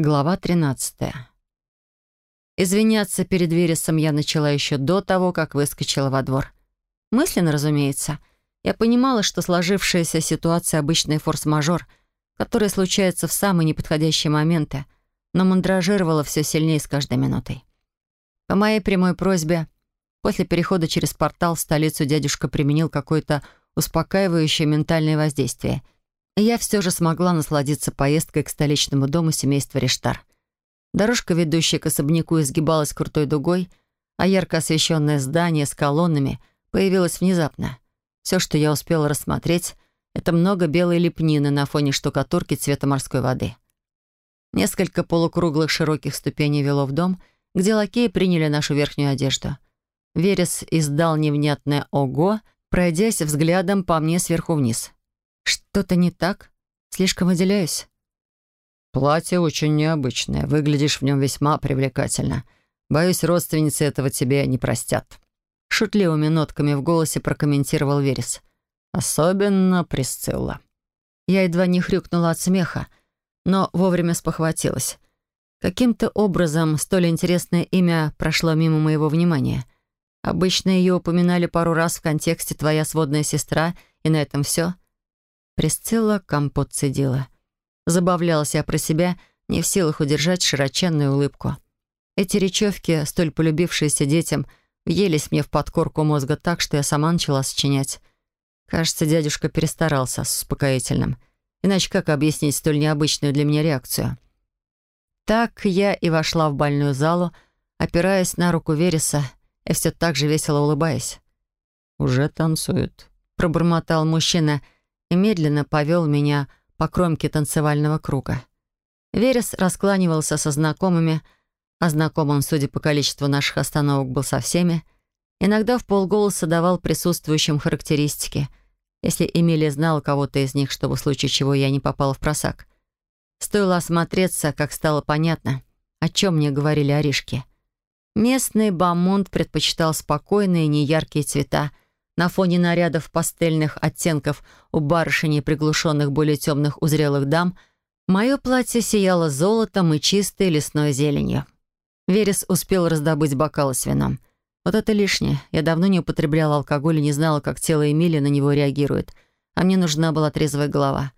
Глава 13. Извиняться перед Вересом я начала еще до того, как выскочила во двор. Мысленно, разумеется. Я понимала, что сложившаяся ситуация — обычный форс-мажор, который случается в самые неподходящие моменты, но мандражировала все сильнее с каждой минутой. По моей прямой просьбе, после перехода через портал в столицу дядюшка применил какое-то успокаивающее ментальное воздействие — я все же смогла насладиться поездкой к столичному дому семейства Рештар. Дорожка, ведущая к особняку, изгибалась крутой дугой, а ярко освещенное здание с колоннами появилось внезапно. Все, что я успела рассмотреть, это много белой лепнины на фоне штукатурки цвета морской воды. Несколько полукруглых широких ступеней вело в дом, где лакеи приняли нашу верхнюю одежду. Верес издал невнятное «Ого», пройдясь взглядом по мне сверху вниз — что-то не так? Слишком выделяюсь? Платье очень необычное. Выглядишь в нем весьма привлекательно. Боюсь, родственницы этого тебе не простят. Шутливыми нотками в голосе прокомментировал Верес. Особенно Присцилла. Я едва не хрюкнула от смеха, но вовремя спохватилась. Каким-то образом столь интересное имя прошло мимо моего внимания. Обычно ее упоминали пару раз в контексте «твоя сводная сестра», и на этом все — Присцилла компот цедила. Забавлялась я про себя, не в силах удержать широченную улыбку. Эти речевки, столь полюбившиеся детям, въелись мне в подкорку мозга так, что я сама начала сочинять. Кажется, дядюшка перестарался с успокоительным. Иначе как объяснить столь необычную для меня реакцию? Так я и вошла в больную залу, опираясь на руку Вереса и все так же весело улыбаясь. «Уже танцуют», — пробормотал мужчина — и медленно повел меня по кромке танцевального круга. Верес раскланивался со знакомыми, а знаком судя по количеству наших остановок, был со всеми. Иногда в полголоса давал присутствующим характеристики, если Эмилия знала кого-то из них, чтобы в случае чего я не попала в просак. Стоило осмотреться, как стало понятно, о чем мне говорили оришки. Местный бамонт предпочитал спокойные, неяркие цвета, на фоне нарядов пастельных оттенков у барышень приглушенных более темных у зрелых дам мое платье сияло золотом и чистой лесной зеленью. Верес успел раздобыть бокалы с вином. Вот это лишнее. Я давно не употребляла алкоголь и не знала, как тело Эмили на него реагирует. А мне нужна была трезвая голова.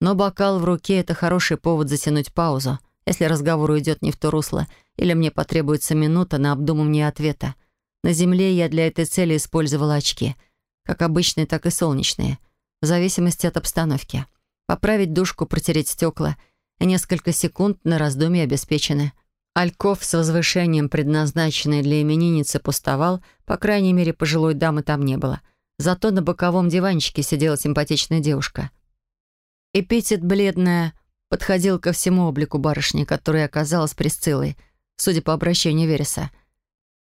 Но бокал в руке — это хороший повод затянуть паузу, если разговор уйдет не в то русло, или мне потребуется минута на обдумывание ответа — на Земле я для этой цели использовала очки, как обычные, так и солнечные, в зависимости от обстановки. Поправить душку, протереть стекла, и несколько секунд на раздумье обеспечены. Альков с возвышением, предназначенный для именинницы, пустовал, по крайней мере, пожилой дамы там не было. Зато на боковом диванчике сидела симпатичная девушка. Эпитет «бледная» подходил ко всему облику барышни, которая оказалась Присциллой, судя по обращению Вереса.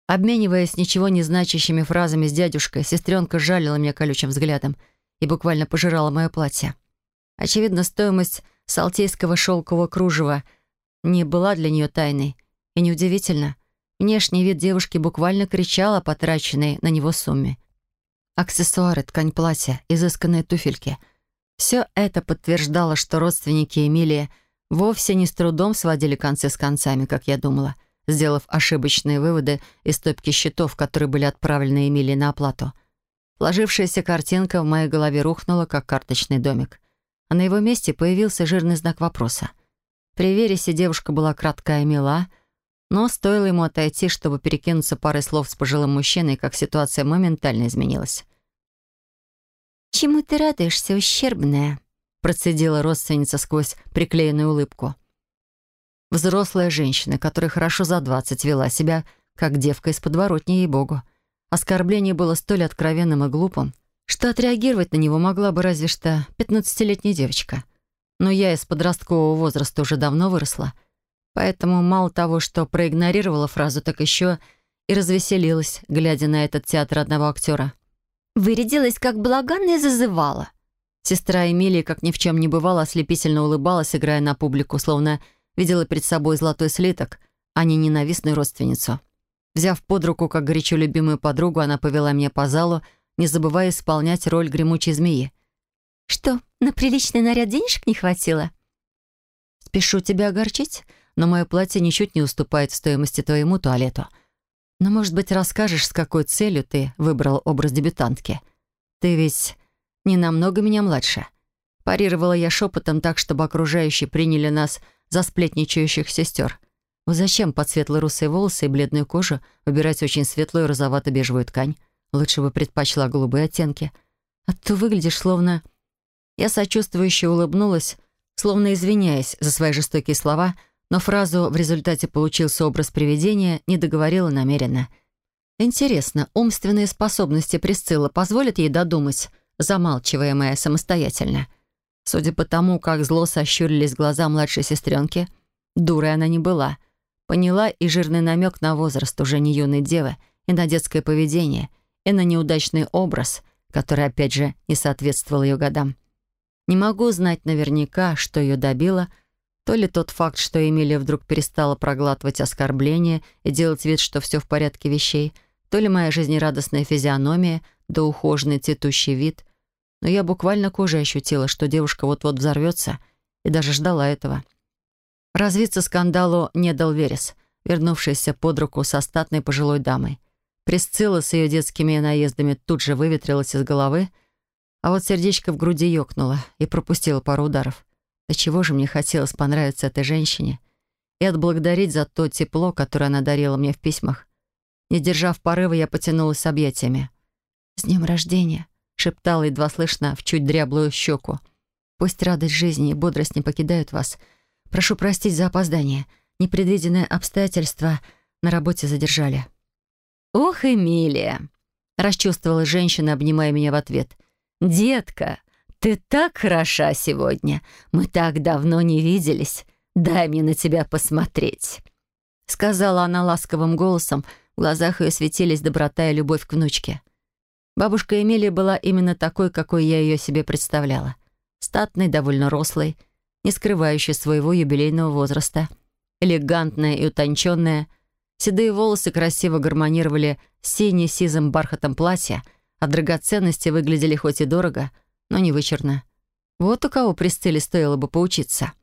Обмениваясь ничего не значащими фразами с дядюшкой, сестренка жалила меня колючим взглядом и буквально пожирала мое платье. Очевидно, стоимость салтейского шелкового кружева не была для нее тайной. И неудивительно, внешний вид девушки буквально кричал о потраченной на него сумме. Аксессуары, ткань платья, изысканные туфельки — все это подтверждало, что родственники Эмилии вовсе не с трудом сводили концы с концами, как я думала — сделав ошибочные выводы из стопки счетов, которые были отправлены Эмилии на оплату. Сложившаяся картинка в моей голове рухнула, как карточный домик. А на его месте появился жирный знак вопроса. При Вересе девушка была краткая и мила, но стоило ему отойти, чтобы перекинуться парой слов с пожилым мужчиной, как ситуация моментально изменилась. «Чему ты радуешься, ущербная?» процедила родственница сквозь приклеенную улыбку. Взрослая женщина, которая хорошо за двадцать вела себя, как девка из подворотни, ей-богу. Оскорбление было столь откровенным и глупым, что отреагировать на него могла бы разве что пятнадцатилетняя девочка. Но я из подросткового возраста уже давно выросла, поэтому мало того, что проигнорировала фразу, так еще и развеселилась, глядя на этот театр одного актера. «Вырядилась, как благанная зазывала». Сестра Эмилии, как ни в чем не бывало, ослепительно улыбалась, играя на публику, словно видела перед собой золотой слиток, а не ненавистную родственницу. Взяв под руку, как горячо любимую подругу, она повела меня по залу, не забывая исполнять роль гремучей змеи. «Что, на приличный наряд денежек не хватило?» «Спешу тебя огорчить, но мое платье ничуть не уступает стоимости твоему туалету. Но, может быть, расскажешь, с какой целью ты выбрал образ дебютантки? Ты ведь не намного меня младше. Парировала я шепотом так, чтобы окружающие приняли нас за сплетничающих сестер. Зачем под светло-русые волосы и бледную кожу выбирать очень светлую розовато-бежевую ткань? Лучше бы предпочла голубые оттенки. А то выглядишь словно... Я сочувствующе улыбнулась, словно извиняясь за свои жестокие слова, но фразу «в результате получился образ привидения» не договорила намеренно. Интересно, умственные способности Присцилла позволят ей додумать, замалчиваемая самостоятельно? Судя по тому, как зло сощурились глаза младшей сестренки, дурой она не была. Поняла и жирный намек на возраст уже не юной девы, и на детское поведение, и на неудачный образ, который, опять же, не соответствовал ее годам. Не могу знать наверняка, что ее добило, то ли тот факт, что Эмилия вдруг перестала проглатывать оскорбления и делать вид, что все в порядке вещей, то ли моя жизнерадостная физиономия, да ухоженный цветущий вид. Но я буквально кожей ощутила, что девушка вот-вот взорвется, и даже ждала этого. Развиться скандалу не дал Верес, вернувшийся под руку со статной пожилой дамой. Присцилла с ее детскими наездами тут же выветрилась из головы, а вот сердечко в груди ёкнуло и пропустило пару ударов. До чего же мне хотелось понравиться этой женщине и отблагодарить за то тепло, которое она дарила мне в письмах. Не держав порыва, я потянулась с объятиями. «С днем рождения!» — шептала едва слышно в чуть дряблую щеку. «Пусть радость жизни и бодрость не покидают вас. Прошу простить за опоздание. Непредвиденные обстоятельства на работе задержали». «Ох, Эмилия!» — расчувствовала женщина, обнимая меня в ответ — «Детка, ты так хороша сегодня. Мы так давно не виделись. Дай мне на тебя посмотреть», — сказала она ласковым голосом. В глазах ее светились доброта и любовь к внучке. Бабушка Эмилия была именно такой, какой я ее себе представляла. Статной, довольно рослой, не скрывающей своего юбилейного возраста. Элегантная и утонченная. Седые волосы красиво гармонировали с сине-сизым бархатом платья — а драгоценности выглядели хоть и дорого, но не вычурно. Вот у кого Присцилле стоило бы поучиться.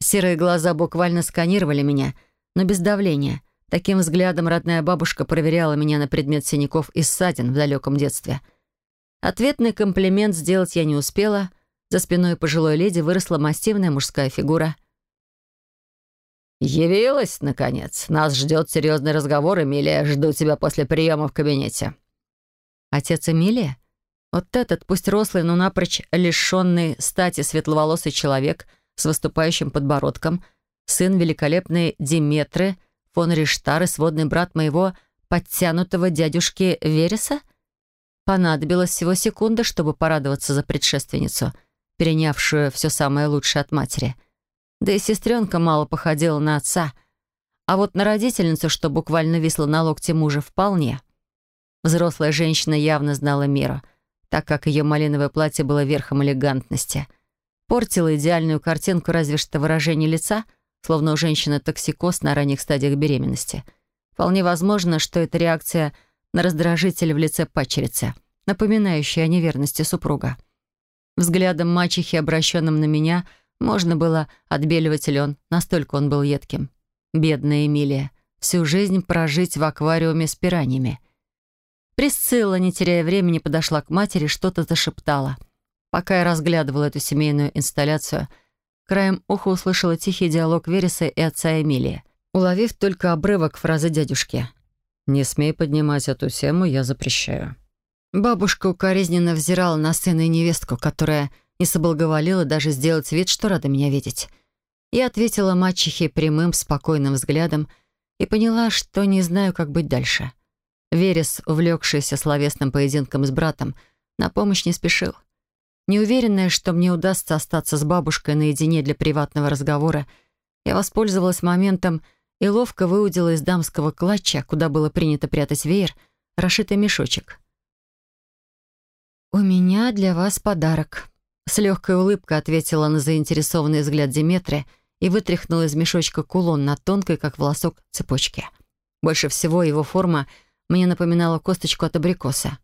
Серые глаза буквально сканировали меня, но без давления. Таким взглядом родная бабушка проверяла меня на предмет синяков и ссадин в далеком детстве. Ответный комплимент сделать я не успела. За спиной пожилой леди выросла массивная мужская фигура. «Явилась, наконец. Нас ждет серьезный разговор, Эмилия. Жду тебя после приема в кабинете». Отец Эмилия? Вот этот, пусть рослый, но напрочь лишенный стати светловолосый человек с выступающим подбородком, сын великолепной Диметры, фон Риштар и сводный брат моего подтянутого дядюшки Вереса? Понадобилось всего секунда, чтобы порадоваться за предшественницу, перенявшую все самое лучшее от матери. Да и сестренка мало походила на отца, а вот на родительницу, что буквально висла на локте мужа, вполне — Взрослая женщина явно знала меру, так как ее малиновое платье было верхом элегантности. Портило идеальную картинку разве что выражение лица, словно у женщины токсикоз на ранних стадиях беременности. Вполне возможно, что это реакция на раздражитель в лице пачерицы, напоминающая о неверности супруга. Взглядом мачехи, обращенным на меня, можно было отбеливать лен, настолько он был едким. Бедная Эмилия. Всю жизнь прожить в аквариуме с пираньями. Присцилла, не теряя времени, подошла к матери, что-то зашептала. Пока я разглядывала эту семейную инсталляцию, краем уха услышала тихий диалог Вереса и отца Эмилии, уловив только обрывок фразы дядюшки. «Не смей поднимать эту тему, я запрещаю». Бабушка укоризненно взирала на сына и невестку, которая не соблаговолила даже сделать вид, что рада меня видеть. Я ответила мачехе прямым, спокойным взглядом и поняла, что не знаю, как быть дальше. Верес, увлекшийся словесным поединком с братом, на помощь не спешил. Неуверенная, что мне удастся остаться с бабушкой наедине для приватного разговора, я воспользовалась моментом и ловко выудила из дамского клатча, куда было принято прятать веер, расшитый мешочек. «У меня для вас подарок», — с легкой улыбкой ответила на заинтересованный взгляд Диметрия и вытряхнула из мешочка кулон на тонкой, как волосок, цепочке. Больше всего его форма — мне напоминало косточку от абрикоса.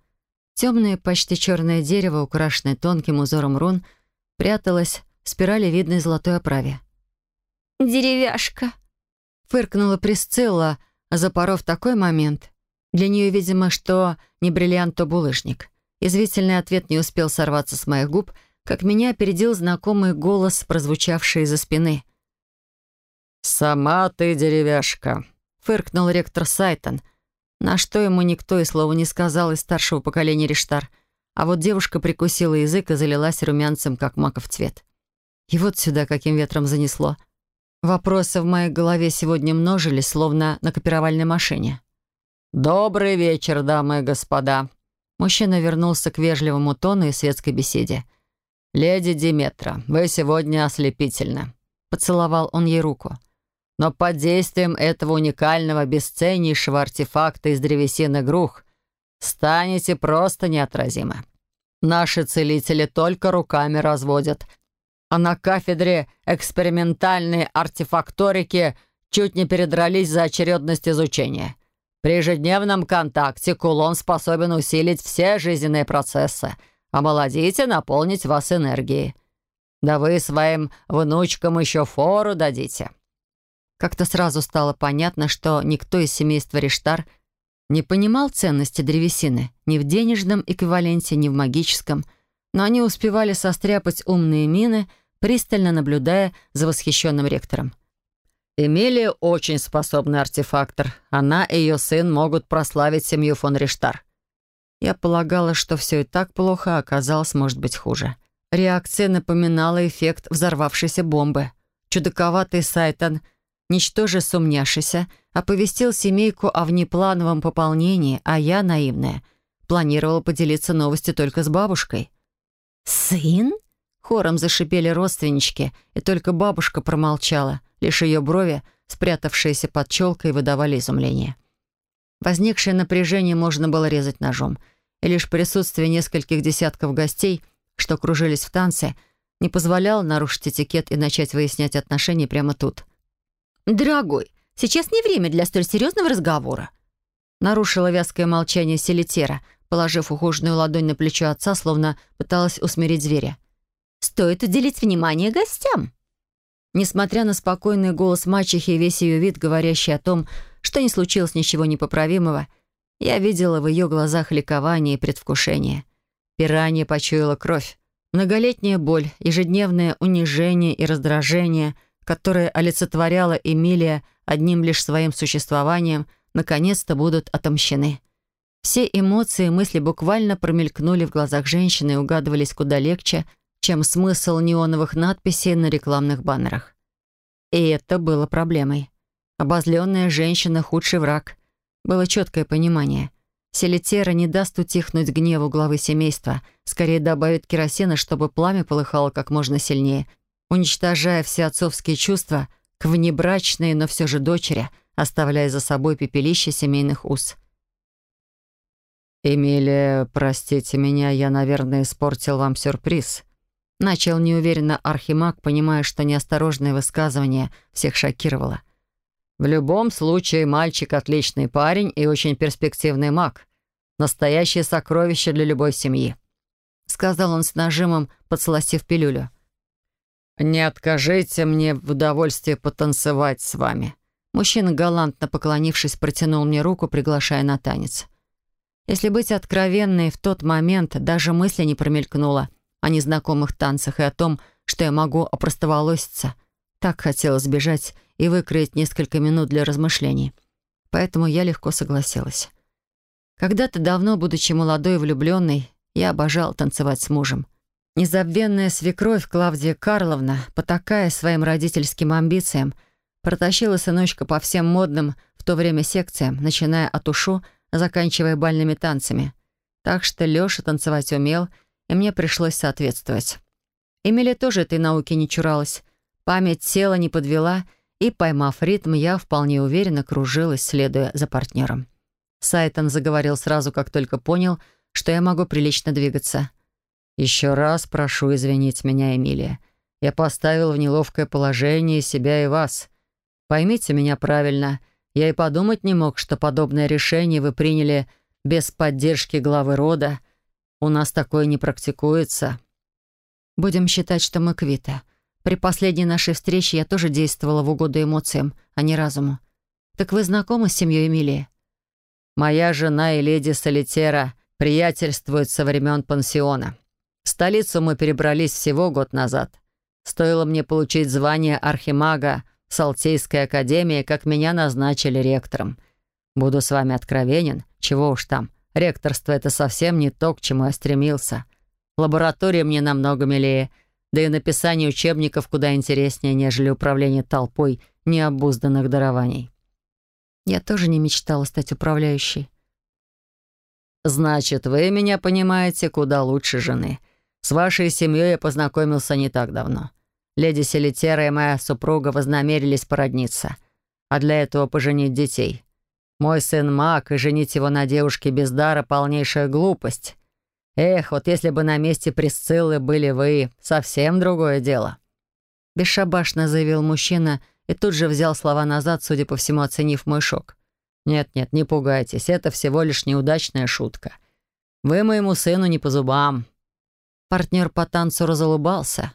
Темное, почти черное дерево, украшенное тонким узором рун, пряталось в спирали видной золотой оправе. «Деревяшка», Фыркнула Присцилла, запоров такой момент. Для нее, видимо, что не бриллиант, то булыжник. Извительный ответ не успел сорваться с моих губ, как меня опередил знакомый голос, прозвучавший из-за спины. «Сама ты деревяшка», — фыркнул ректор Сайтон, на что ему никто и слова не сказал из старшего поколения Риштар. А вот девушка прикусила язык и залилась румянцем, как маков цвет. И вот сюда каким ветром занесло. Вопросы в моей голове сегодня множились, словно на копировальной машине. «Добрый вечер, дамы и господа!» Мужчина вернулся к вежливому тону и светской беседе. «Леди Диметра, вы сегодня ослепительны!» Поцеловал он ей руку. «Но под действием этого уникального, бесценнейшего артефакта из древесины грух станете просто неотразимы. Наши целители только руками разводят, а на кафедре экспериментальной артефакторики чуть не передрались за очередность изучения». При ежедневном контакте кулон способен усилить все жизненные процессы, омолодить и наполнить вас энергией. Да вы своим внучкам еще фору дадите». Как-то сразу стало понятно, что никто из семейства Риштар не понимал ценности древесины ни в денежном эквиваленте, ни в магическом, но они успевали состряпать умные мины, пристально наблюдая за восхищенным ректором. Эмилия очень способный артефактор. Она и ее сын могут прославить семью фон Риштар. Я полагала, что все и так плохо, а оказалось, может быть, хуже. Реакция напоминала эффект взорвавшейся бомбы. Чудаковатый Сайтон, ничтоже сумняшися, оповестил семейку о внеплановом пополнении, а я, наивная, планировала поделиться новостью только с бабушкой. «Сын?» — хором зашипели родственнички, и только бабушка промолчала — Лишь ее брови, спрятавшиеся под челкой, выдавали изумление. Возникшее напряжение можно было резать ножом, и лишь присутствие нескольких десятков гостей, что кружились в танце, не позволяло нарушить этикет и начать выяснять отношения прямо тут. «Дорогой, сейчас не время для столь серьезного разговора», нарушила вязкое молчание Селитера, положив ухоженную ладонь на плечо отца, словно пыталась усмирить зверя. «Стоит уделить внимание гостям». Несмотря на спокойный голос мачехи и весь ее вид, говорящий о том, что не случилось ничего непоправимого, я видела в ее глазах ликование и предвкушение. Пиранья почуяла кровь. Многолетняя боль, ежедневное унижение и раздражение, которое олицетворяла Эмилия одним лишь своим существованием, наконец-то будут отомщены. Все эмоции и мысли буквально промелькнули в глазах женщины и угадывались куда легче, чем смысл неоновых надписей на рекламных баннерах. И это было проблемой. Обозленная женщина — худший враг. Было четкое понимание. Селитера не даст утихнуть гневу главы семейства, скорее добавит керосина, чтобы пламя полыхало как можно сильнее, уничтожая все отцовские чувства к внебрачной, но все же дочери, оставляя за собой пепелище семейных уз. «Эмилия, простите меня, я, наверное, испортил вам сюрприз», Начал неуверенно Архимаг, понимая, что неосторожное высказывание всех шокировало. «В любом случае, мальчик — отличный парень и очень перспективный маг. Настоящее сокровище для любой семьи», — сказал он с нажимом, подсластив пилюлю. «Не откажите мне в удовольствии потанцевать с вами». Мужчина, галантно поклонившись, протянул мне руку, приглашая на танец. Если быть откровенной, в тот момент даже мысли не промелькнуло — о незнакомых танцах и о том, что я могу опростоволоситься. Так хотелось сбежать и выкроить несколько минут для размышлений. Поэтому я легко согласилась. Когда-то давно, будучи молодой и влюбленной, я обожал танцевать с мужем. Незабвенная свекровь Клавдия Карловна, потакая своим родительским амбициям, протащила сыночка по всем модным в то время секциям, начиная от ушу, заканчивая бальными танцами. Так что Лёша танцевать умел — и мне пришлось соответствовать. Эмили тоже этой науки не чуралась. Память тела не подвела, и, поймав ритм, я вполне уверенно кружилась, следуя за партнером. Сайтон заговорил сразу, как только понял, что я могу прилично двигаться. «Еще раз прошу извинить меня, Эмилия. Я поставил в неловкое положение себя и вас. Поймите меня правильно. Я и подумать не мог, что подобное решение вы приняли без поддержки главы рода, у нас такое не практикуется». «Будем считать, что мы квиты. При последней нашей встрече я тоже действовала в угоду эмоциям, а не разуму. Так вы знакомы с семьей Эмилии? Моя жена и леди Солитера приятельствуют со времен пансиона. В столицу мы перебрались всего год назад. Стоило мне получить звание архимага Салтейской академии, как меня назначили ректором. Буду с вами откровенен, чего уж там. Ректорство — это совсем не то, к чему я стремился. Лаборатория мне намного милее, да и написание учебников куда интереснее, нежели управление толпой необузданных дарований. Я тоже не мечтала стать управляющей. «Значит, вы меня понимаете куда лучше жены. С вашей семьей я познакомился не так давно. Леди Селитера и моя супруга вознамерились породниться, а для этого поженить детей. Мой сын маг, и женить его на девушке без дара — полнейшая глупость. Эх, вот если бы на месте Присциллы были вы, совсем другое дело». Бесшабашно заявил мужчина и тут же взял слова назад, судя по всему, оценив мой шок. «Нет-нет, не пугайтесь, это всего лишь неудачная шутка. Вы моему сыну не по зубам». Партнер по танцу разулыбался.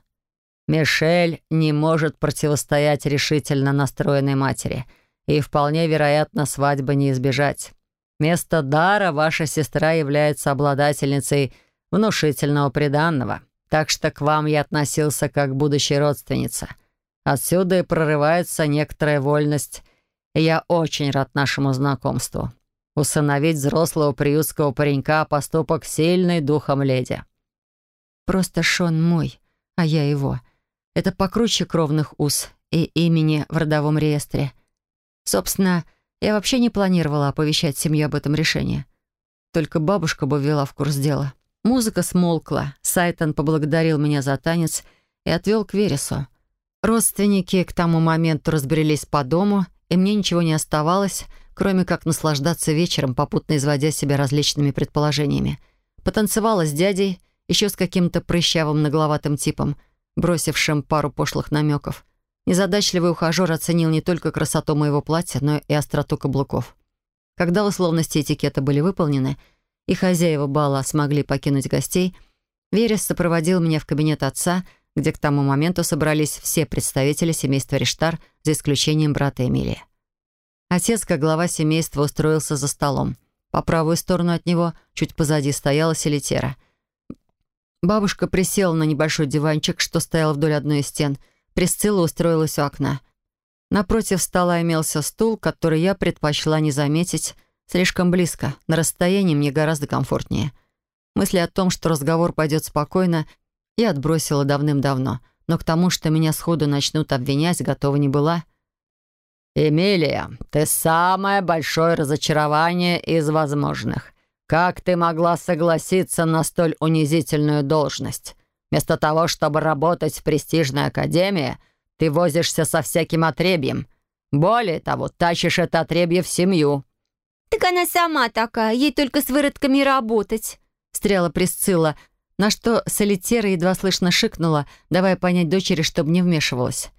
«Мишель не может противостоять решительно настроенной матери, и вполне вероятно, свадьбы не избежать. Вместо дара ваша сестра является обладательницей внушительного приданного, так что к вам я относился как к будущей родственнице». Отсюда и прорывается некоторая вольность, и я очень рад нашему знакомству. Усыновить взрослого приютского паренька — поступок сильный духом леди. Просто Шон мой, а я его. Это покруче кровных уз и имени в родовом реестре. Собственно, я вообще не планировала оповещать семью об этом решении. Только бабушка бы ввела в курс дела. Музыка смолкла, Сайтон поблагодарил меня за танец и отвел к Вересу. Родственники к тому моменту разбрелись по дому, и мне ничего не оставалось, кроме как наслаждаться вечером, попутно изводя себя различными предположениями. Потанцевала с дядей, еще с каким-то прыщавым нагловатым типом, бросившим пару пошлых намеков. Незадачливый ухажер оценил не только красоту моего платья, но и остроту каблуков. Когда условности этикета были выполнены, и хозяева бала смогли покинуть гостей, Верес сопроводил меня в кабинет отца — где к тому моменту собрались все представители семейства Риштар, за исключением брата Эмилии. Отец, как глава семейства, устроился за столом. По правую сторону от него, чуть позади, стояла Селитера. Бабушка присела на небольшой диванчик, что стоял вдоль одной из стен. Присцилла устроилась у окна. Напротив стола имелся стул, который я предпочла не заметить, слишком близко, на расстоянии мне гораздо комфортнее. Мысли о том, что разговор пойдет спокойно, я отбросила давным-давно, но к тому, что меня сходу начнут обвинять, готова не была. «Эмилия, ты самое большое разочарование из возможных. Как ты могла согласиться на столь унизительную должность? Вместо того, чтобы работать в престижной академии, ты возишься со всяким отребьем. Более того, тащишь это отребье в семью». «Так она сама такая, ей только с выродками работать», — встряла Присцилла, — на что Солитера едва слышно шикнула, давая понять дочери, чтобы не вмешивалась.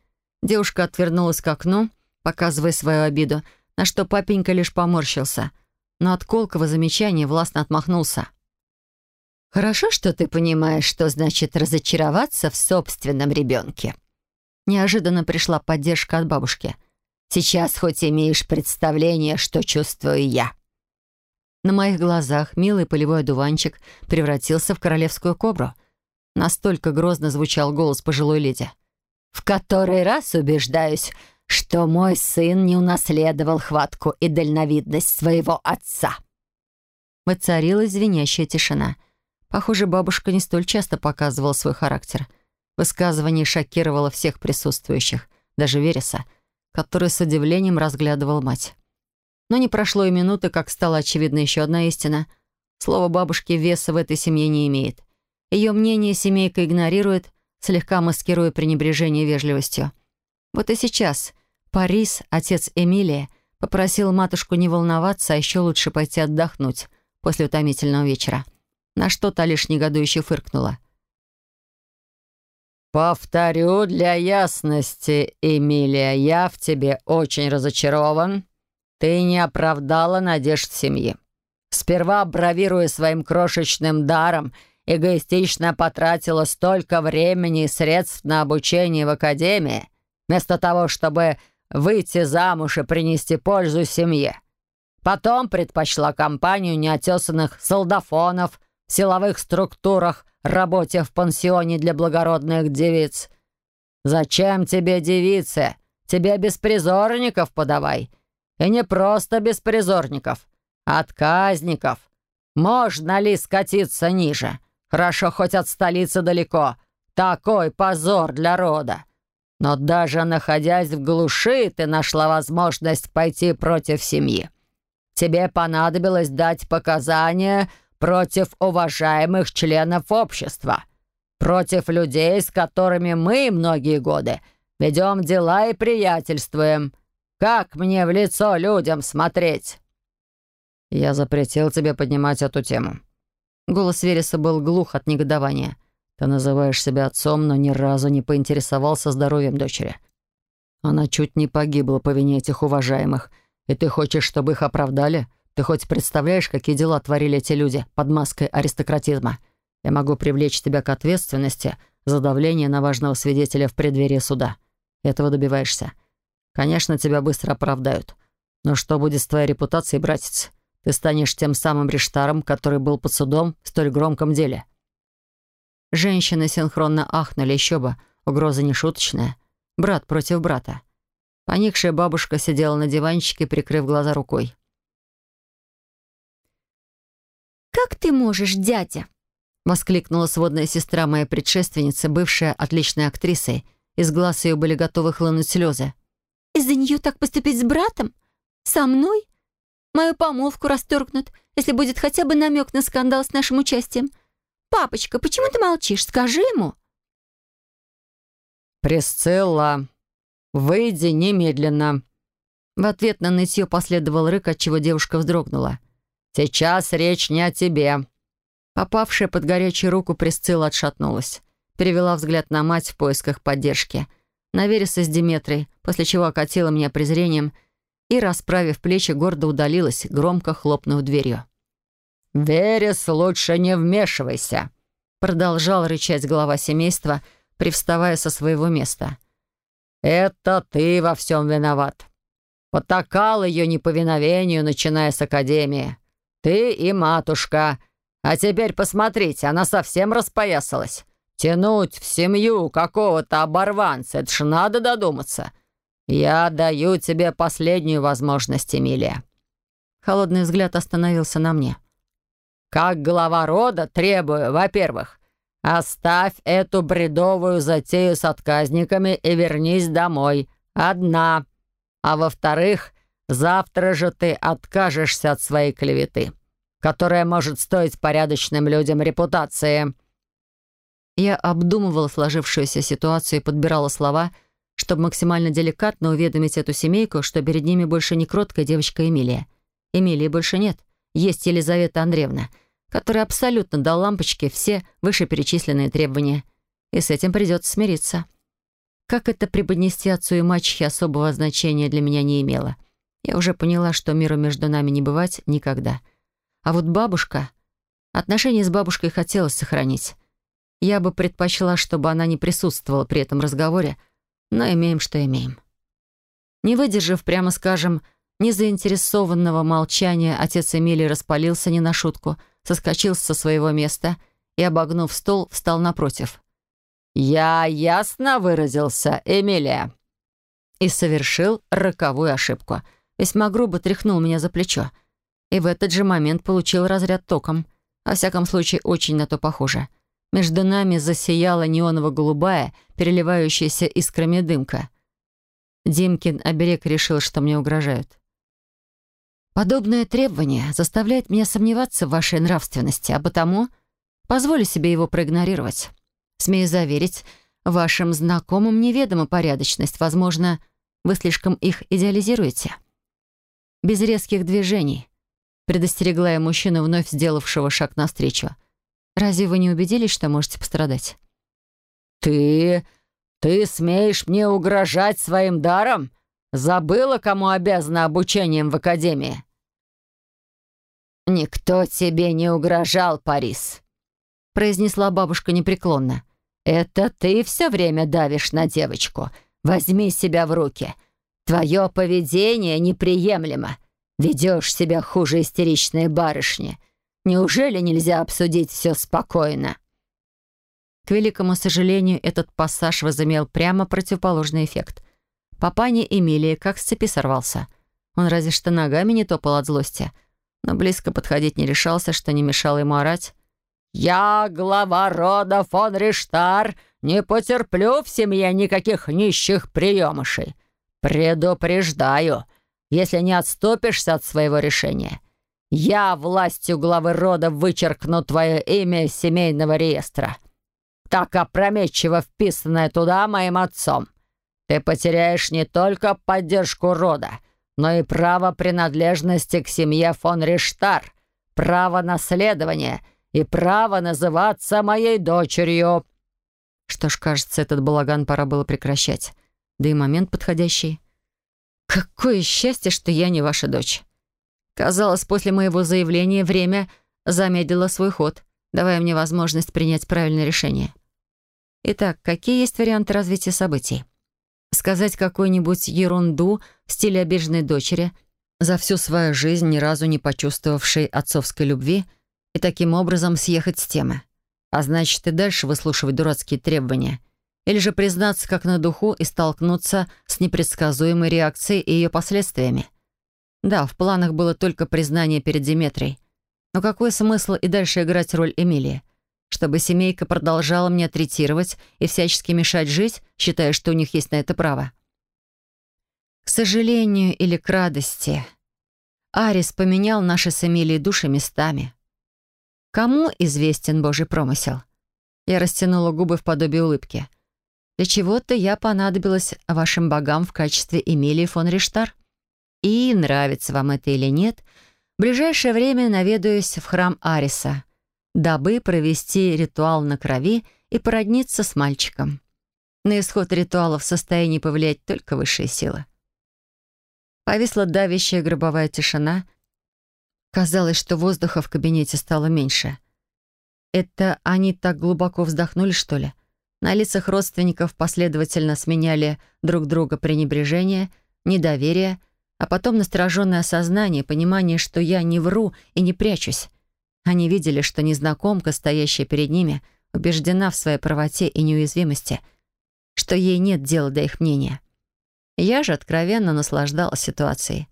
Девушка отвернулась к окну, показывая свою обиду, на что папенька лишь поморщился. Но от колкого замечания властно отмахнулся. «Хорошо, что ты понимаешь, что значит разочароваться в собственном ребенке». Неожиданно пришла поддержка от бабушки. «Сейчас хоть имеешь представление, что чувствую я». На моих глазах милый полевой одуванчик превратился в королевскую кобру. Настолько грозно звучал голос пожилой леди. «В который раз убеждаюсь, что мой сын не унаследовал хватку и дальновидность своего отца». Воцарилась звенящая тишина. Похоже, бабушка не столь часто показывала свой характер. Высказывание шокировало всех присутствующих, даже Вереса, который с удивлением разглядывал мать. Но не прошло и минуты, как стала очевидна еще одна истина. Слово бабушки веса в этой семье не имеет. Ее мнение семейка игнорирует, слегка маскируя пренебрежение вежливостью. Вот и сейчас Парис, отец Эмилия, попросил матушку не волноваться, а еще лучше пойти отдохнуть после утомительного вечера. На что та лишь негодующе фыркнула. «Повторю для ясности, Эмилия, я в тебе очень разочарован ты не оправдала надежд семьи. Сперва, бравируя своим крошечным даром эгоистично потратила столько времени и средств на обучение в академии, вместо того, чтобы выйти замуж и принести пользу семье. Потом предпочла компанию неотесанных солдафонов в силовых структурах, работе в пансионе для благородных девиц. Зачем тебе девицы? Тебе беспризорников подавай. И не просто беспризорников, а отказников. Можно ли скатиться ниже? Хорошо, хоть от столицы далеко. Такой позор для рода. Но даже находясь в глуши, ты нашла возможность пойти против семьи. Тебе понадобилось дать показания против уважаемых членов общества, против людей, с которыми мы многие годы ведем дела и приятельствуем. Как мне в лицо людям смотреть?» «Я запретил тебе поднимать эту тему». Голос Вереса был глух от негодования. «Ты называешь себя отцом, но ни разу не поинтересовался здоровьем дочери. Она чуть не погибла по вине этих уважаемых, и ты хочешь, чтобы их оправдали?» Ты хоть представляешь, какие дела творили эти люди под маской аристократизма? Я могу привлечь тебя к ответственности за давление на важного свидетеля в преддверии суда. Этого добиваешься. Конечно, тебя быстро оправдают. Но что будет с твоей репутацией, братец? Ты станешь тем самым Риштаром, который был под судом в столь громком деле». Женщины синхронно ахнули, еще бы. Угроза нешуточная. Брат против брата. Поникшая бабушка сидела на диванчике, прикрыв глаза рукой. «Как ты можешь, дядя?» — воскликнула сводная сестра моей предшественницы, бывшая отличной актрисой. Из глаз ее были готовы хлынуть слезы. «Из-за нее так поступить с братом? Со мной? Мою помолвку расторгнут, если будет хотя бы намек на скандал с нашим участием. Папочка, почему ты молчишь? Скажи ему!» «Присцилла, выйди немедленно!» В ответ на нытье последовал рык, отчего девушка вздрогнула. «Сейчас речь не о тебе». Попавшая под горячую руку Присцилла отшатнулась. Перевела взгляд на мать в поисках поддержки. На Вереса с Диметрой, после чего окатила меня презрением и, расправив плечи, гордо удалилась, громко хлопнув дверью. «Верес, лучше не вмешивайся», — продолжал рычать глава семейства, привставая со своего места. «Это ты во всем виноват. Потакал ее неповиновению, начиная с академии. Ты и матушка. А теперь посмотрите, она совсем распоясалась. Тянуть в семью какого-то оборванца, это ж надо додуматься. Я даю тебе последнюю возможность, Эмилия». Холодный взгляд остановился на мне. «Как глава рода требую, во-первых, оставь эту бредовую затею с отказниками и вернись домой. Одна. А во-вторых, Завтра же ты откажешься от своей клеветы, которая может стоить порядочным людям репутации». Я обдумывала сложившуюся ситуацию и подбирала слова, чтобы максимально деликатно уведомить эту семейку, что перед ними больше не кроткая девочка Эмилия. Эмилии больше нет. Есть Елизавета Андреевна, которая абсолютно дал лампочке все вышеперечисленные требования. И с этим придется смириться. Как это преподнести отцу и мачехе особого значения для меня не имело — я уже поняла, что миру между нами не бывать никогда. А вот бабушка... Отношения с бабушкой хотелось сохранить. Я бы предпочла, чтобы она не присутствовала при этом разговоре, но имеем, что имеем. Не выдержав, прямо скажем, незаинтересованного молчания, отец Эмилии распалился не на шутку, соскочил со своего места и, обогнув стол, встал напротив. «Я ясно выразился, Эмилия!» И совершил роковую ошибку — весьма грубо тряхнул меня за плечо. И в этот же момент получил разряд током. Во всяком случае, очень на то похоже. Между нами засияла неоново-голубая, переливающаяся искрами дымка. Димкин оберег решил, что мне угрожают. Подобное требование заставляет меня сомневаться в вашей нравственности, а потому позволю себе его проигнорировать. Смею заверить, вашим знакомым неведома порядочность. Возможно, вы слишком их идеализируете без резких движений», предостерегла я мужчину, вновь сделавшего шаг навстречу. «Разве вы не убедились, что можете пострадать?» «Ты... ты смеешь мне угрожать своим даром? Забыла, кому обязана обучением в академии?» «Никто тебе не угрожал, Парис», произнесла бабушка непреклонно. «Это ты все время давишь на девочку. Возьми себя в руки. Твое поведение неприемлемо. Ведешь себя хуже истеричной барышни. Неужели нельзя обсудить все спокойно?» К великому сожалению, этот пассаж возымел прямо противоположный эффект. Папаня Эмилии как с цепи сорвался. Он разве что ногами не топал от злости, но близко подходить не решался, что не мешало ему орать. «Я, глава рода фон Риштар, не потерплю в семье никаких нищих приемышей. Предупреждаю, если не отступишься от своего решения, я властью главы рода вычеркну твое имя из семейного реестра, так опрометчиво вписанное туда моим отцом. Ты потеряешь не только поддержку рода, но и право принадлежности к семье фон Риштар, право наследования — и право называться моей дочерью». Что ж, кажется, этот балаган пора было прекращать. Да и момент подходящий. «Какое счастье, что я не ваша дочь!» Казалось, после моего заявления время замедлило свой ход, давая мне возможность принять правильное решение. Итак, какие есть варианты развития событий? Сказать какую-нибудь ерунду в стиле обиженной дочери, за всю свою жизнь ни разу не почувствовавшей отцовской любви — и таким образом съехать с темы. А значит, и дальше выслушивать дурацкие требования. Или же признаться как на духу и столкнуться с непредсказуемой реакцией и ее последствиями. Да, в планах было только признание перед Диметрией. Но какой смысл и дальше играть роль Эмилии? Чтобы семейка продолжала мне третировать и всячески мешать жить, считая, что у них есть на это право. К сожалению или к радости, Арис поменял наши с Эмилией души местами. Кому известен Божий промысел? Я растянула губы в подобие улыбки. Для чего-то я понадобилась вашим богам в качестве Эмилии фон Риштар. И, нравится вам это или нет, в ближайшее время наведаюсь в храм Ариса, дабы провести ритуал на крови и породниться с мальчиком. На исход ритуала в состоянии повлиять только высшие силы. Повисла давящая гробовая тишина — Казалось, что воздуха в кабинете стало меньше. Это они так глубоко вздохнули, что ли? На лицах родственников последовательно сменяли друг друга пренебрежение, недоверие, а потом настороженное осознание, понимание, что я не вру и не прячусь. Они видели, что незнакомка, стоящая перед ними, убеждена в своей правоте и неуязвимости, что ей нет дела до их мнения. Я же откровенно наслаждалась ситуацией.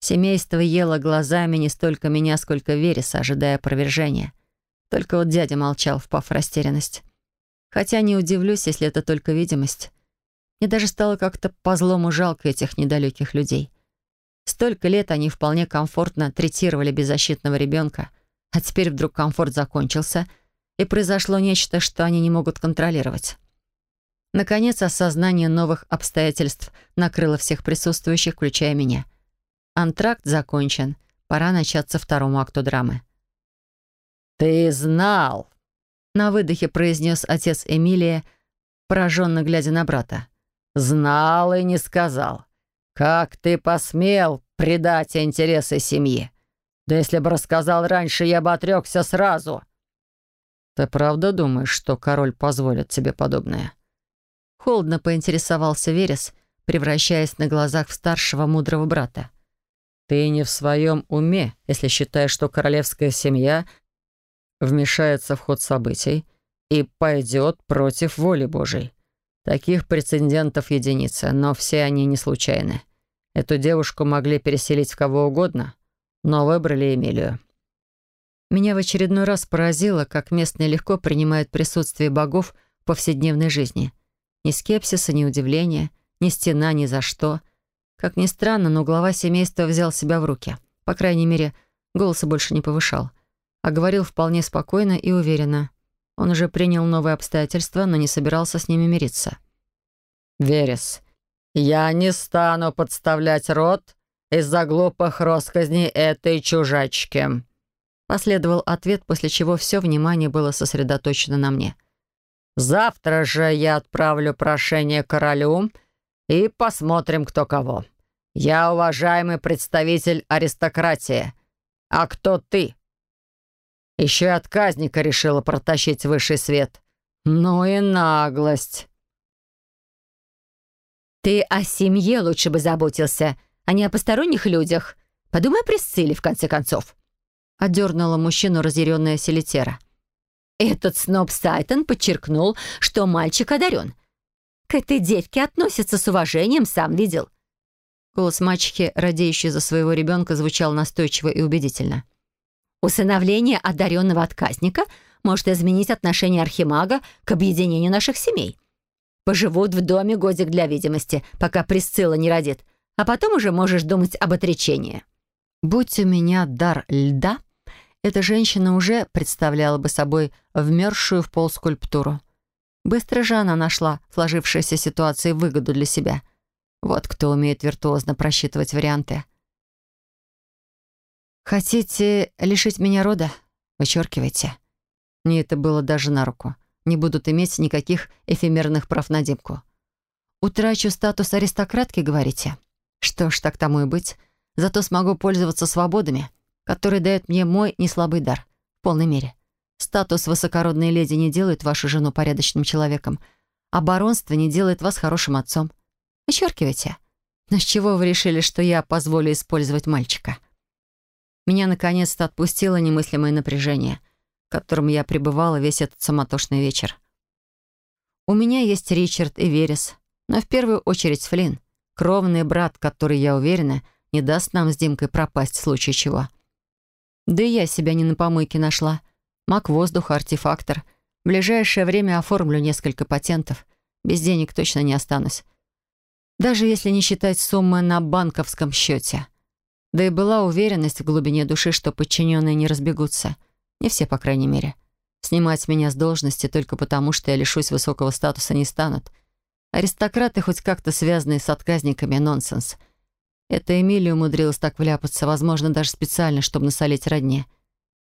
Семейство ело глазами не столько меня, сколько Вереса, ожидая опровержения. Только вот дядя молчал, впав в растерянность. Хотя не удивлюсь, если это только видимость. Мне даже стало как-то по-злому жалко этих недалеких людей. Столько лет они вполне комфортно третировали беззащитного ребенка, а теперь вдруг комфорт закончился, и произошло нечто, что они не могут контролировать. Наконец, осознание новых обстоятельств накрыло всех присутствующих, включая меня — Антракт закончен. Пора начаться второму акту драмы. «Ты знал!» — на выдохе произнес отец Эмилия, пораженно глядя на брата. «Знал и не сказал. Как ты посмел предать интересы семьи? Да если бы рассказал раньше, я бы отрекся сразу». «Ты правда думаешь, что король позволит тебе подобное?» Холодно поинтересовался Верес, превращаясь на глазах в старшего мудрого брата. Ты не в своем уме, если считаешь, что королевская семья вмешается в ход событий и пойдет против воли Божьей. Таких прецедентов единицы, но все они не случайны. Эту девушку могли переселить в кого угодно, но выбрали Эмилию. Меня в очередной раз поразило, как местные легко принимают присутствие богов в повседневной жизни. Ни скепсиса, ни удивления, ни стена, ни за что. Как ни странно, но глава семейства взял себя в руки. По крайней мере, голоса больше не повышал. А говорил вполне спокойно и уверенно. Он уже принял новые обстоятельства, но не собирался с ними мириться. «Верес, я не стану подставлять рот из-за глупых росказней этой чужачки», Последовал ответ, после чего все внимание было сосредоточено на мне. «Завтра же я отправлю прошение королю и посмотрим, кто кого. Я уважаемый представитель аристократии. А кто ты?» Еще и отказника решила протащить высший свет. Ну и наглость. Ты о семье лучше бы заботился, а не о посторонних людях. Подумай о Присцилле, в конце концов. Одернула мужчину разъяренная Селитера. Этот сноб Сайтон подчеркнул, что мальчик одарен. К этой девке относится с уважением, сам видел. Голос мачехи, радеющей за своего ребенка, звучал настойчиво и убедительно. Усыновление одаренного отказника может изменить отношение архимага к объединению наших семей. Поживут в доме годик для видимости, пока Присцилла не родит, а потом уже можешь думать об отречении. Будь у меня дар льда, эта женщина уже представляла бы собой вмерзшую в пол скульптуру. Быстро же она нашла в сложившейся ситуации выгоду для себя. Вот кто умеет виртуозно просчитывать варианты. «Хотите лишить меня рода? Вычеркивайте». Мне это было даже на руку. Не будут иметь никаких эфемерных прав на Димку. «Утрачу статус аристократки, говорите? Что ж, так тому и быть. Зато смогу пользоваться свободами, которые дает мне мой неслабый дар. В полной мере. Статус высокородной леди не делает вашу жену порядочным человеком, а баронство не делает вас хорошим отцом. Вычеркивайте. Но с чего вы решили, что я позволю использовать мальчика?» Меня наконец-то отпустило немыслимое напряжение, в котором я пребывала весь этот самотошный вечер. У меня есть Ричард и Верес, но в первую очередь Флинн, кровный брат, который, я уверена, не даст нам с Димкой пропасть в случае чего. Да и я себя не на помойке нашла. Маг воздуха, артефактор. В ближайшее время оформлю несколько патентов. Без денег точно не останусь. Даже если не считать суммы на банковском счете. Да и была уверенность в глубине души, что подчиненные не разбегутся. Не все, по крайней мере. Снимать меня с должности только потому, что я лишусь высокого статуса, не станут. Аристократы, хоть как-то связанные с отказниками, нонсенс. Это Эмилия умудрилась так вляпаться, возможно, даже специально, чтобы насолить родне.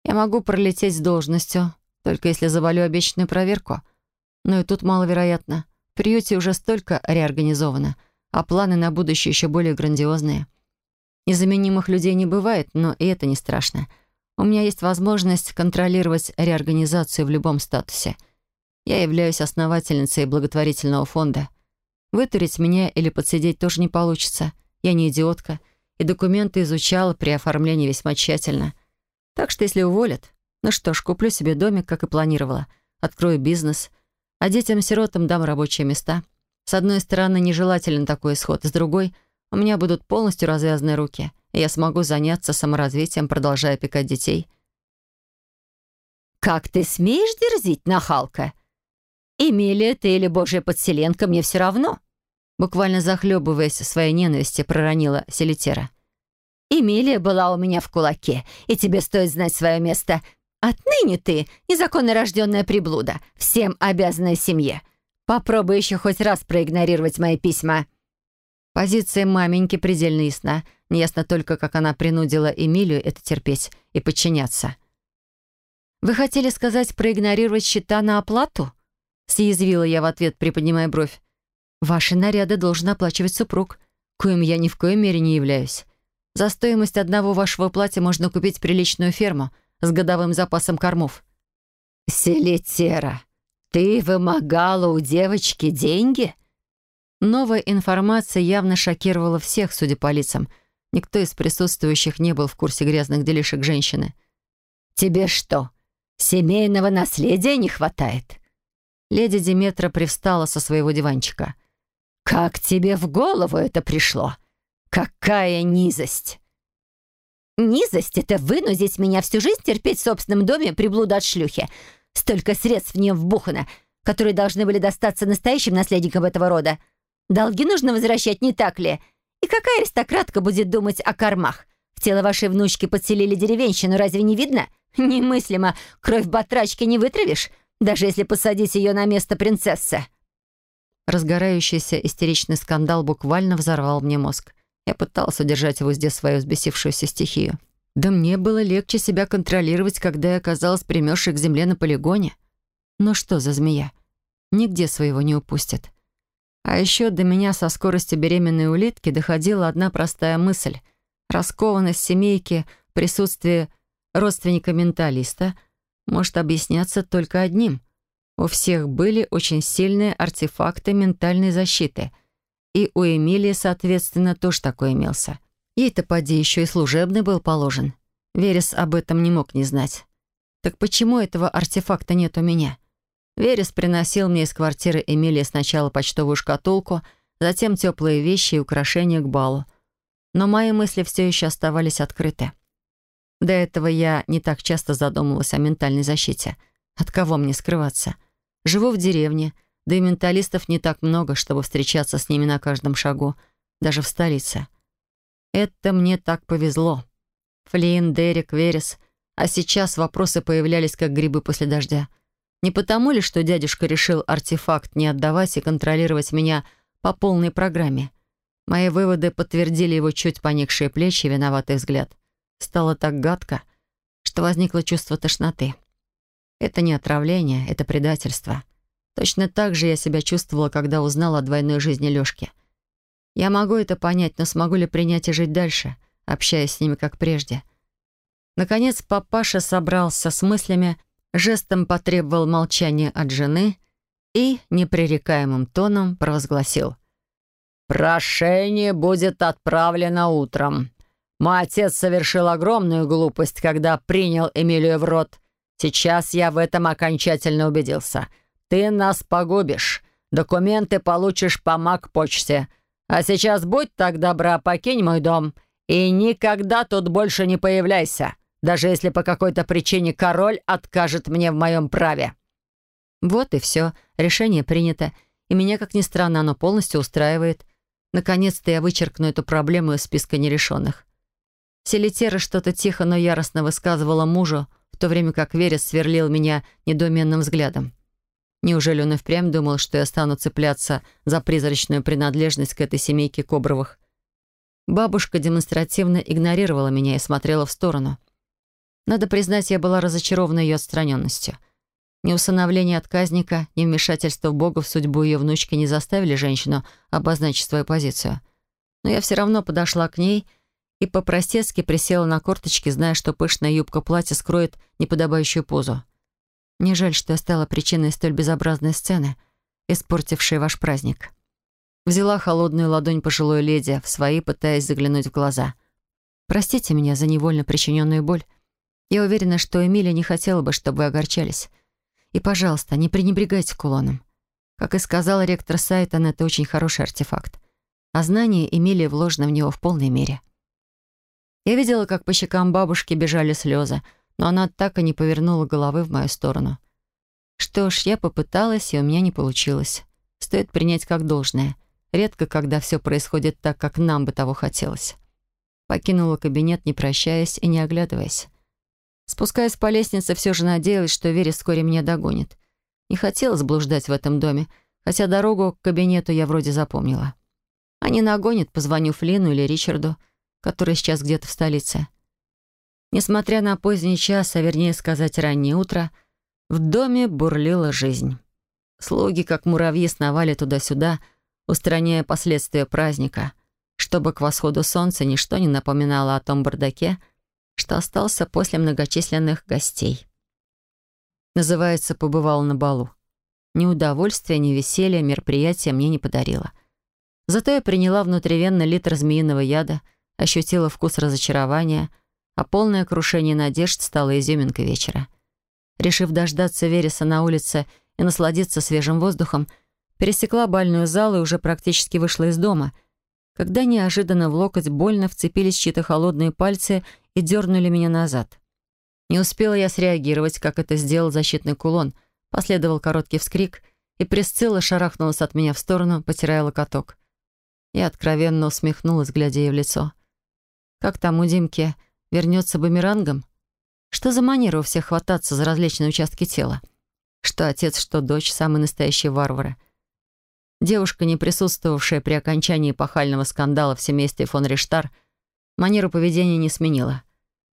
Я могу пролететь с должностью, только если завалю обещанную проверку. Но и тут маловероятно. В приюте уже столько реорганизовано, а планы на будущее еще более грандиозные — Незаменимых людей не бывает, но и это не страшно. У меня есть возможность контролировать реорганизацию в любом статусе. Я являюсь основательницей благотворительного фонда. Вытурить меня или подсидеть тоже не получится. Я не идиотка, и документы изучала при оформлении весьма тщательно. Так что если уволят, ну что ж, куплю себе домик, как и планировала. Открою бизнес, а детям-сиротам дам рабочие места. С одной стороны, нежелателен такой исход, с другой — у меня будут полностью развязаны руки, и я смогу заняться саморазвитием, продолжая опекать детей. «Как ты смеешь дерзить, нахалка? Эмилия ты или божья подселенка, мне все равно!» Буквально захлебываясь своей ненависти, проронила Селитера. «Эмилия была у меня в кулаке, и тебе стоит знать свое место. Отныне ты незаконно рожденная приблуда, всем обязанная семье. Попробуй еще хоть раз проигнорировать мои письма». Позиция маменьки предельно ясна. Неясно только, как она принудила Эмилию это терпеть и подчиняться. «Вы хотели сказать проигнорировать счета на оплату?» Съязвила я в ответ, приподнимая бровь. «Ваши наряды должен оплачивать супруг, коим я ни в коей мере не являюсь. За стоимость одного вашего платья можно купить приличную ферму с годовым запасом кормов». «Селитера, ты вымогала у девочки деньги?» Новая информация явно шокировала всех, судя по лицам. Никто из присутствующих не был в курсе грязных делишек женщины. «Тебе что, семейного наследия не хватает?» Леди Диметра привстала со своего диванчика. «Как тебе в голову это пришло? Какая низость!» «Низость — это вынудить меня всю жизнь терпеть в собственном доме приблуду от шлюхи. Столько средств в нее вбухано, которые должны были достаться настоящим наследникам этого рода. Долги нужно возвращать, не так ли? И какая аристократка будет думать о кормах? В тело вашей внучки подселили деревенщину, разве не видно? Немыслимо. Кровь батрачки не вытравишь, даже если посадить ее на место принцессы. Разгорающийся истеричный скандал буквально взорвал мне мозг. Я пытался удержать в узде свою взбесившуюся стихию. Да мне было легче себя контролировать, когда я оказалась примерзшей к земле на полигоне. Но что за змея? Нигде своего не упустят. А еще до меня со скоростью беременной улитки доходила одна простая мысль. Раскованность семейки в присутствии родственника-менталиста может объясняться только одним. У всех были очень сильные артефакты ментальной защиты. И у Эмилии, соответственно, тоже такой имелся. Ей-то, поди, еще и служебный был положен. Верес об этом не мог не знать. Так почему этого артефакта нет у меня? Верес приносил мне из квартиры Эмилии сначала почтовую шкатулку, затем теплые вещи и украшения к балу. Но мои мысли все еще оставались открыты. До этого я не так часто задумывалась о ментальной защите. От кого мне скрываться? Живу в деревне, да и менталистов не так много, чтобы встречаться с ними на каждом шагу, даже в столице. Это мне так повезло. Флин, Дерек, Верес. А сейчас вопросы появлялись, как грибы после дождя. Не потому ли, что дядюшка решил артефакт не отдавать и контролировать меня по полной программе? Мои выводы подтвердили его чуть поникшие плечи и виноватый взгляд. Стало так гадко, что возникло чувство тошноты. Это не отравление, это предательство. Точно так же я себя чувствовала, когда узнала о двойной жизни Лёшки. Я могу это понять, но смогу ли принять и жить дальше, общаясь с ними как прежде? Наконец папаша собрался с мыслями, жестом потребовал молчания от жены и непререкаемым тоном провозгласил. «Прошение будет отправлено утром. Мой отец совершил огромную глупость, когда принял Эмилию в рот. Сейчас я в этом окончательно убедился. Ты нас погубишь. Документы получишь по маг-почте. А сейчас будь так добра, покинь мой дом и никогда тут больше не появляйся, даже если по какой-то причине король откажет мне в моем праве». Вот и все. Решение принято. И меня, как ни странно, оно полностью устраивает. Наконец-то я вычеркну эту проблему из списка нерешенных. Селитера что-то тихо, но яростно высказывала мужу, в то время как Верес сверлил меня недоуменным взглядом. Неужели он и впрямь думал, что я стану цепляться за призрачную принадлежность к этой семейке Кобровых? Бабушка демонстративно игнорировала меня и смотрела в сторону. Надо признать, я была разочарована ее отстраненностью. Ни усыновление отказника, ни вмешательство Бога в судьбу ее внучки не заставили женщину обозначить свою позицию. Но я все равно подошла к ней и по-простецки присела на корточки, зная, что пышная юбка платья скроет неподобающую позу. Мне жаль, что я стала причиной столь безобразной сцены, испортившей ваш праздник. Взяла холодную ладонь пожилой леди в свои, пытаясь заглянуть в глаза. Простите меня за невольно причиненную боль. Я уверена, что Эмилия не хотела бы, чтобы вы огорчались. И, пожалуйста, не пренебрегайте кулоном. Как и сказал ректор Сайтон, это очень хороший артефакт. А знание Эмилии вложено в него в полной мере. Я видела, как по щекам бабушки бежали слезы, но она так и не повернула головы в мою сторону. Что ж, я попыталась, и у меня не получилось. Стоит принять как должное. Редко, когда все происходит так, как нам бы того хотелось. Покинула кабинет, не прощаясь и не оглядываясь. Спускаясь по лестнице, все же надеялась, что Вере вскоре меня догонит. Не хотелось блуждать в этом доме, хотя дорогу к кабинету я вроде запомнила. А не нагонит, позвоню Флину или Ричарду, который сейчас где-то в столице. Несмотря на поздний час, а вернее сказать раннее утро, в доме бурлила жизнь. Слуги, как муравьи, сновали туда-сюда, устраняя последствия праздника, чтобы к восходу солнца ничто не напоминало о том бардаке, что остался после многочисленных гостей. Называется «Побывал на балу». Ни удовольствия, ни веселья мероприятие мне не подарило. Зато я приняла внутривенно литр змеиного яда, ощутила вкус разочарования — а полное крушение надежд стало изюминкой вечера. Решив дождаться Вереса на улице и насладиться свежим воздухом, пересекла бальную залу и уже практически вышла из дома, когда неожиданно в локоть больно вцепились чьи-то холодные пальцы и дернули меня назад. Не успела я среагировать, как это сделал защитный кулон. Последовал короткий вскрик, и Пресцилла шарахнулась от меня в сторону, потирая локоток. Я откровенно усмехнулась, глядя ей в лицо. Как там у Димки вернется бумерангом? Что за манера у всех хвататься за различные участки тела? Что отец, что дочь — самые настоящие варвары. Девушка, не присутствовавшая при окончании пахального скандала в семействе фон Риштар, манеру поведения не сменила.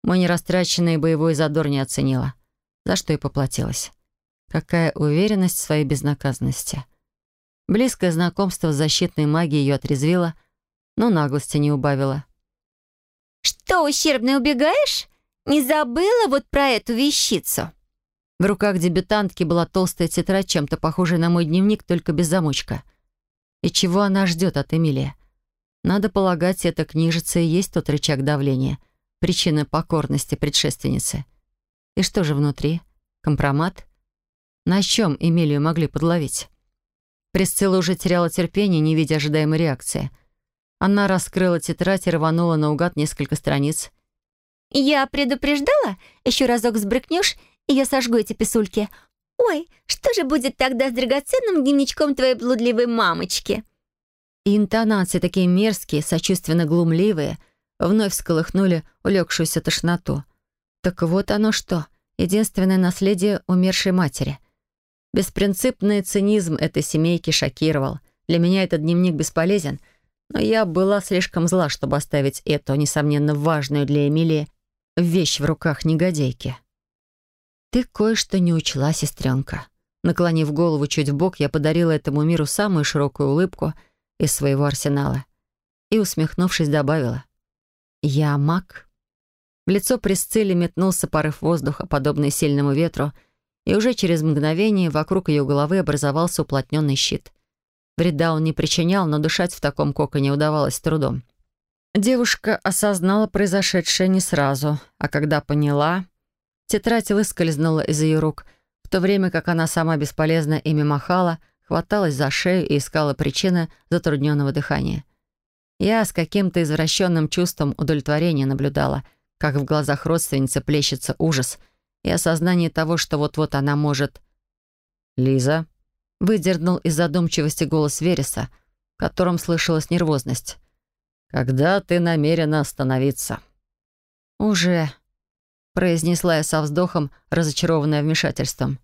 Мой нерастраченный боевой задор не оценила. За что и поплатилась. Какая уверенность в своей безнаказанности. Близкое знакомство с защитной магией ее отрезвило, но наглости не убавило. «Что, ущербный, убегаешь? Не забыла вот про эту вещицу?» В руках дебютантки была толстая тетрадь, чем-то похожая на мой дневник, только без замочка. И чего она ждет от Эмилии? Надо полагать, эта книжица и есть тот рычаг давления, причина покорности предшественницы. И что же внутри? Компромат? На чем Эмилию могли подловить? Присцилла уже теряла терпение, не видя ожидаемой реакции. Она раскрыла тетрадь и рванула наугад несколько страниц. «Я предупреждала? Еще разок сбрыкнешь, и я сожгу эти писульки. Ой, что же будет тогда с драгоценным дневничком твоей блудливой мамочки?» И интонации такие мерзкие, сочувственно глумливые, вновь всколыхнули улегшуюся тошноту. Так вот оно что, единственное наследие умершей матери. Беспринципный цинизм этой семейки шокировал. Для меня этот дневник бесполезен, но я была слишком зла, чтобы оставить эту, несомненно, важную для Эмилии, вещь в руках негодяйки. «Ты кое-что не учла, сестренка». Наклонив голову чуть в бок, я подарила этому миру самую широкую улыбку — из своего арсенала. И, усмехнувшись, добавила. «Я маг». В лицо Присцилли метнулся порыв воздуха, подобный сильному ветру, и уже через мгновение вокруг ее головы образовался уплотненный щит. Вреда он не причинял, но дышать в таком коконе удавалось трудом. Девушка осознала произошедшее не сразу, а когда поняла, тетрадь выскользнула из ее рук, в то время как она сама бесполезно ими махала — хваталась за шею и искала причины затрудненного дыхания. Я с каким-то извращенным чувством удовлетворения наблюдала, как в глазах родственницы плещется ужас и осознание того, что вот-вот она может... «Лиза?» — выдернул из задумчивости голос Вереса, в котором слышалась нервозность. «Когда ты намерена остановиться?» «Уже», — произнесла я со вздохом, разочарованная вмешательством.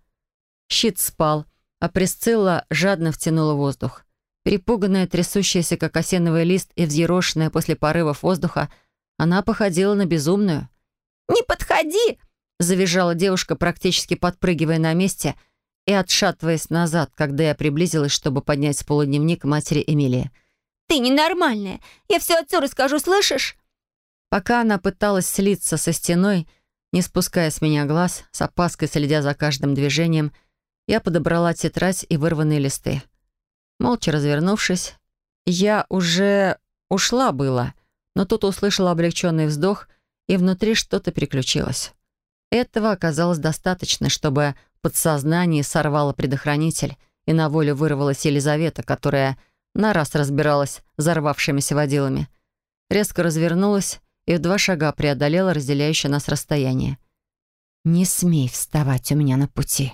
Щит спал, а Присцилла жадно втянула воздух. Перепуганная, трясущаяся, как осеновый лист, и взъерошенная после порывов воздуха, она походила на безумную. «Не подходи!» — завизжала девушка, практически подпрыгивая на месте и отшатываясь назад, когда я приблизилась, чтобы поднять с пола дневник матери Эмилии. «Ты ненормальная! Я все отцу расскажу, слышишь?» Пока она пыталась слиться со стеной, не спуская с меня глаз, с опаской следя за каждым движением, я подобрала тетрадь и вырванные листы. Молча развернувшись, я уже ушла было, но тут услышала облегченный вздох, и внутри что-то переключилось. Этого оказалось достаточно, чтобы в подсознании сорвало предохранитель, и на волю вырвалась Елизавета, которая на раз разбиралась взорвавшимися водилами. Резко развернулась и в два шага преодолела разделяющее нас расстояние. «Не смей вставать у меня на пути»,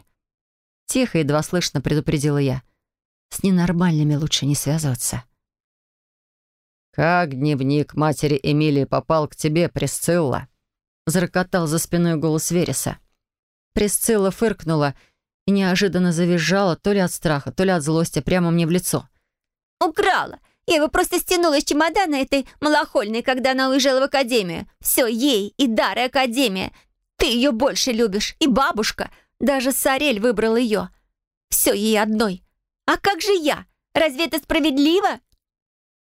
Тихо, едва слышно предупредила я. С ненормальными лучше не связываться. «Как дневник матери Эмилии попал к тебе, Присцилла?» Зарокотал за спиной голос Вереса. Присцилла фыркнула и неожиданно завизжала то ли от страха, то ли от злости прямо мне в лицо. «Украла! Я его просто стянула из чемодана этой малохольной, когда она уезжала в академию. Все ей и дары академия. Ты ее больше любишь, и бабушка. Даже Сарель выбрал ее. Все ей одной. А как же я? Разве это справедливо?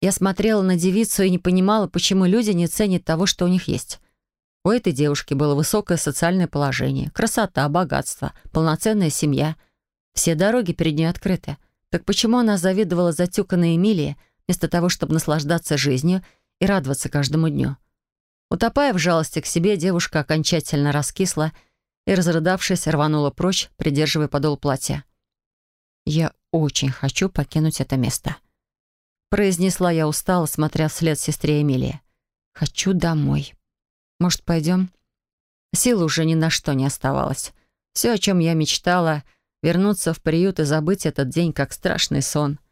Я смотрела на девицу и не понимала, почему люди не ценят того, что у них есть. У этой девушки было высокое социальное положение, красота, богатство, полноценная семья. Все дороги перед ней открыты. Так почему она завидовала затюканной Эмилии, вместо того, чтобы наслаждаться жизнью и радоваться каждому дню? Утопая в жалости к себе, девушка окончательно раскисла и, разрыдавшись, рванула прочь, придерживая подол платья. «Я очень хочу покинуть это место», — произнесла я устало, смотря вслед сестре Эмилии. «Хочу домой. Может, пойдем?» Силы уже ни на что не оставалось. Все, о чем я мечтала, вернуться в приют и забыть этот день, как страшный сон —